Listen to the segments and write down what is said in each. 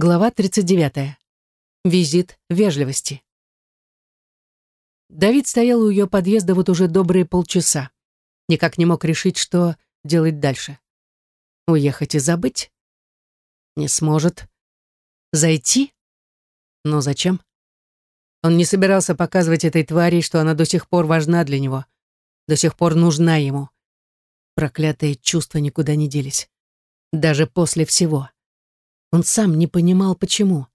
Глава 39. Визит вежливости. Давид стоял у ее подъезда вот уже добрые полчаса. Никак не мог решить, что делать дальше. Уехать и забыть? Не сможет. Зайти? Но зачем? Он не собирался показывать этой твари, что она до сих пор важна для него, до сих пор нужна ему. Проклятые чувства никуда не делись. Даже после всего. Он сам не понимал, почему.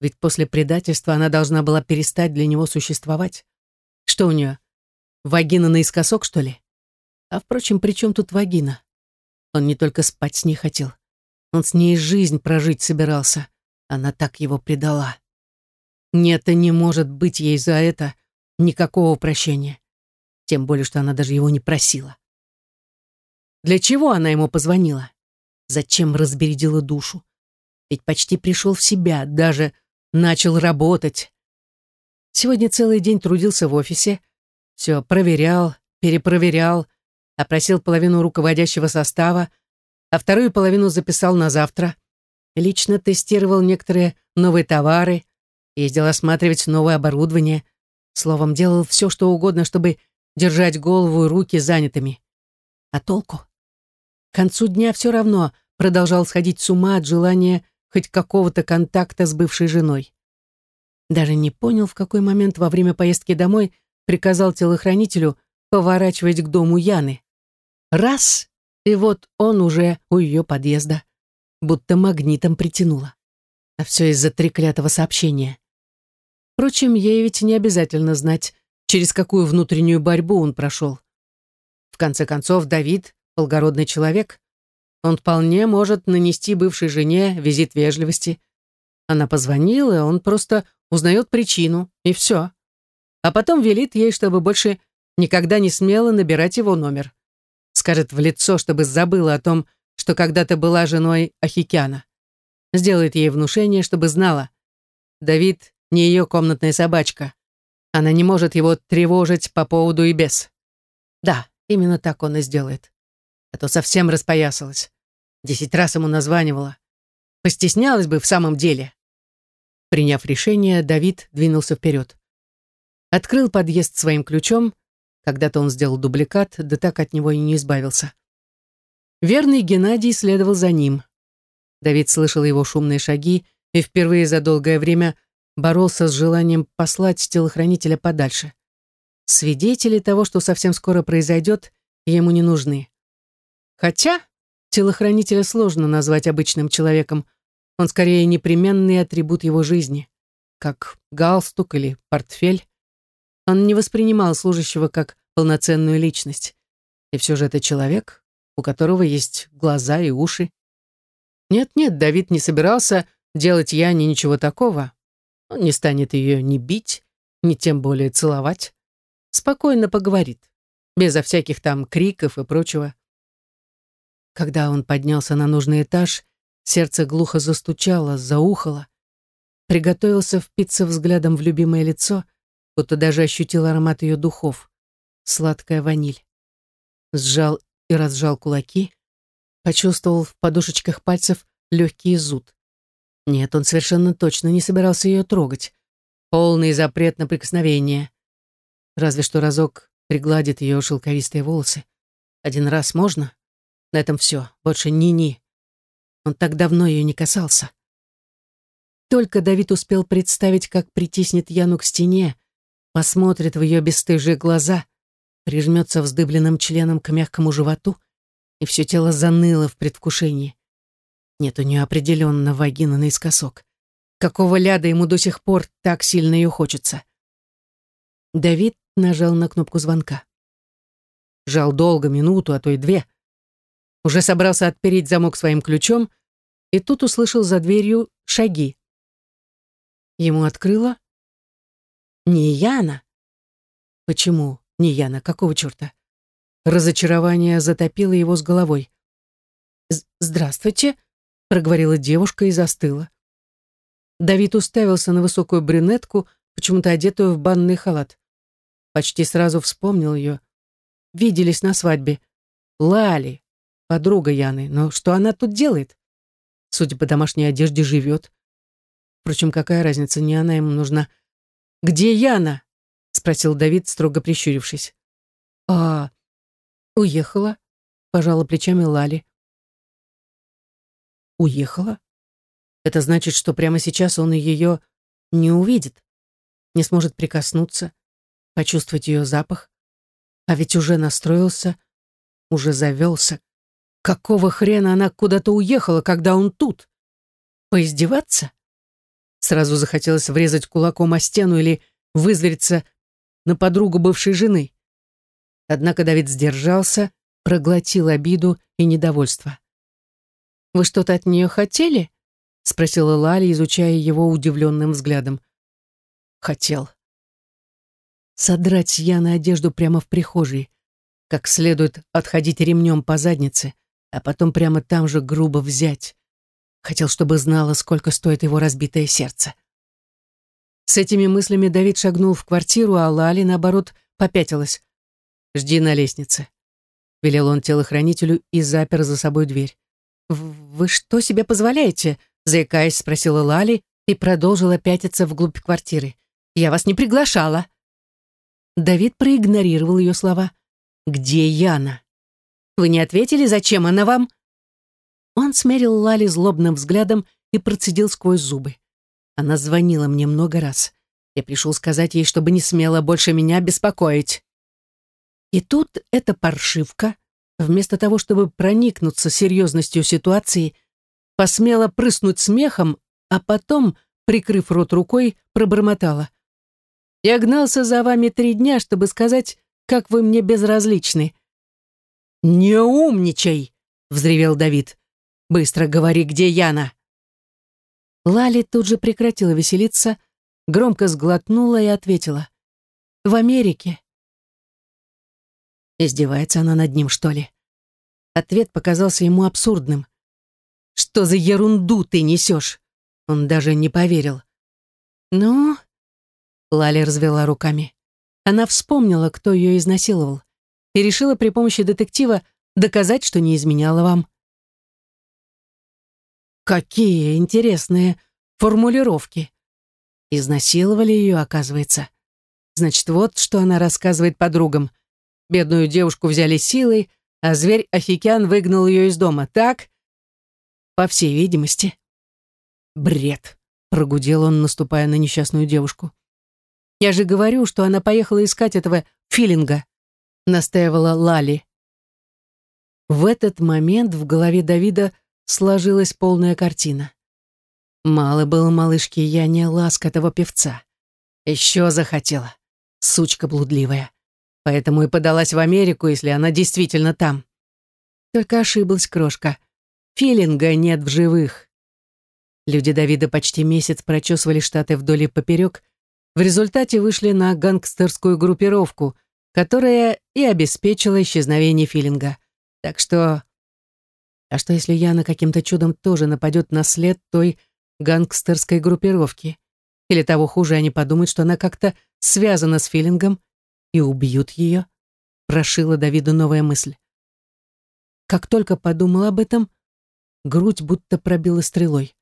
Ведь после предательства она должна была перестать для него существовать. Что у нее? Вагина наискосок, что ли? А впрочем, при чем тут вагина? Он не только спать с ней хотел. Он с ней жизнь прожить собирался. Она так его предала. Нет, и не может быть ей за это никакого прощения. Тем более, что она даже его не просила. Для чего она ему позвонила? Зачем разбередила душу? Ведь почти пришел в себя, даже начал работать. Сегодня целый день трудился в офисе, все проверял, перепроверял, опросил половину руководящего состава, а вторую половину записал на завтра. Лично тестировал некоторые новые товары, ездил осматривать новое оборудование. Словом, делал все, что угодно, чтобы держать голову и руки занятыми. А толку? К концу дня все равно продолжал сходить с ума от желания хоть какого-то контакта с бывшей женой. Даже не понял, в какой момент во время поездки домой приказал телохранителю поворачивать к дому Яны. Раз, и вот он уже у ее подъезда, будто магнитом притянуло. А все из-за треклятого сообщения. Впрочем, ей ведь не обязательно знать, через какую внутреннюю борьбу он прошел. В конце концов, Давид — благородный человек, он вполне может нанести бывшей жене визит вежливости. Она позвонила, он просто узнает причину, и все. А потом велит ей, чтобы больше никогда не смела набирать его номер. Скажет в лицо, чтобы забыла о том, что когда-то была женой Ахикяна. Сделает ей внушение, чтобы знала. Давид не ее комнатная собачка. Она не может его тревожить по поводу и без. Да, именно так он и сделает а то совсем распоясалась. Десять раз ему названивала. Постеснялась бы в самом деле. Приняв решение, Давид двинулся вперед. Открыл подъезд своим ключом. Когда-то он сделал дубликат, да так от него и не избавился. Верный Геннадий следовал за ним. Давид слышал его шумные шаги и впервые за долгое время боролся с желанием послать телохранителя подальше. Свидетели того, что совсем скоро произойдет, ему не нужны. Хотя телохранителя сложно назвать обычным человеком. Он скорее непременный атрибут его жизни, как галстук или портфель. Он не воспринимал служащего как полноценную личность. И все же это человек, у которого есть глаза и уши. Нет-нет, Давид не собирался делать Яне ничего такого. Он не станет ее ни бить, ни тем более целовать. Спокойно поговорит, безо всяких там криков и прочего. Когда он поднялся на нужный этаж, сердце глухо застучало, заухало. Приготовился впиться взглядом в любимое лицо, будто даже ощутил аромат ее духов. Сладкая ваниль. Сжал и разжал кулаки, почувствовал в подушечках пальцев легкий зуд. Нет, он совершенно точно не собирался ее трогать. Полный запрет на прикосновение. Разве что разок пригладит ее шелковистые волосы. Один раз можно? На этом все. Больше ни-ни. Он так давно ее не касался. Только Давид успел представить, как притиснет Яну к стене, посмотрит в ее бесстыжие глаза, прижмется вздыбленным членом к мягкому животу, и все тело заныло в предвкушении. Нет у нее определенно вагина наискосок. Какого ляда ему до сих пор так сильно ее хочется? Давид нажал на кнопку звонка. Жал долго, минуту, а то и две — уже собрался отпереть замок своим ключом, и тут услышал за дверью шаги. Ему открыла не Яна. Почему не Яна? Какого черта? Разочарование затопило его с головой. «Здравствуйте», — проговорила девушка и застыла. Давид уставился на высокую брюнетку, почему-то одетую в банный халат. Почти сразу вспомнил ее. Виделись на свадьбе. Лали, подруга Яны, но что она тут делает? Судя по домашней одежде, живет. Впрочем, какая разница, не она ему нужна. «Где Яна?» — спросил Давид, строго прищурившись. «А, уехала», — пожала плечами Лали. «Уехала? Это значит, что прямо сейчас он ее не увидит, не сможет прикоснуться, почувствовать ее запах. А ведь уже настроился, уже завелся. Какого хрена она куда-то уехала, когда он тут? Поиздеваться? Сразу захотелось врезать кулаком о стену или вызвериться на подругу бывшей жены. Однако Давид сдержался, проглотил обиду и недовольство. «Вы что-то от нее хотели?» — спросила Лали, изучая его удивленным взглядом. «Хотел». Содрать с Яны одежду прямо в прихожей, как следует отходить ремнем по заднице, а потом прямо там же грубо взять. Хотел, чтобы знала, сколько стоит его разбитое сердце. С этими мыслями Давид шагнул в квартиру, а Лали, наоборот, попятилась. «Жди на лестнице», — велел он телохранителю и запер за собой дверь. «Вы что себе позволяете?» — заикаясь, спросила Лали и продолжила пятиться вглубь квартиры. «Я вас не приглашала». Давид проигнорировал ее слова. «Где Яна?» «Вы не ответили, зачем она вам?» Он смерил Лали злобным взглядом и процедил сквозь зубы. Она звонила мне много раз. Я пришел сказать ей, чтобы не смела больше меня беспокоить. И тут эта паршивка, вместо того, чтобы проникнуться серьезностью ситуации, посмела прыснуть смехом, а потом, прикрыв рот рукой, пробормотала. «Я гнался за вами три дня, чтобы сказать, как вы мне безразличны». «Не умничай!» — взревел Давид. «Быстро говори, где Яна!» Лали тут же прекратила веселиться, громко сглотнула и ответила. «В Америке». Издевается она над ним, что ли? Ответ показался ему абсурдным. «Что за ерунду ты несешь?» Он даже не поверил. «Ну?» Лали развела руками. Она вспомнила, кто ее изнасиловал, и решила при помощи детектива доказать, что не изменяла вам. Какие интересные формулировки. Изнасиловали ее, оказывается. Значит, вот что она рассказывает подругам. Бедную девушку взяли силой, а зверь Афикян выгнал ее из дома, так? По всей видимости. Бред, прогудел он, наступая на несчастную девушку. Я же говорю, что она поехала искать этого филинга, настаивала Лали. В этот момент в голове Давида сложилась полная картина. Мало было малышке Яне ласк этого певца. Еще захотела. Сучка блудливая. Поэтому и подалась в Америку, если она действительно там. Только ошиблась крошка. Филинга нет в живых. Люди Давида почти месяц прочесывали штаты вдоль и поперек, в результате вышли на гангстерскую группировку, которая и обеспечила исчезновение Филинга. Так что а что, если Яна каким-то чудом тоже нападет на след той гангстерской группировки? Или того хуже, они подумают, что она как-то связана с Филингом и убьют ее? Прошила Давиду новая мысль. Как только подумал об этом, грудь будто пробила стрелой.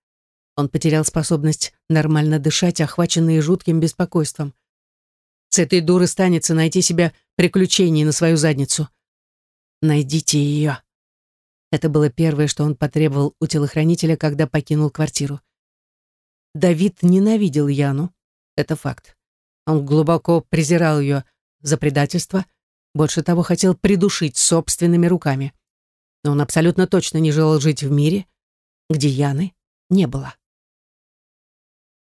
Он потерял способность нормально дышать, охваченный жутким беспокойством. С этой дуры станется найти себе приключений на свою задницу. Найдите ее. Это было первое, что он потребовал у телохранителя, когда покинул квартиру. Давид ненавидел Яну. Это факт. Он глубоко презирал ее за предательство, больше того, хотел придушить собственными руками. Но он абсолютно точно не желал жить в мире, где Яны не было.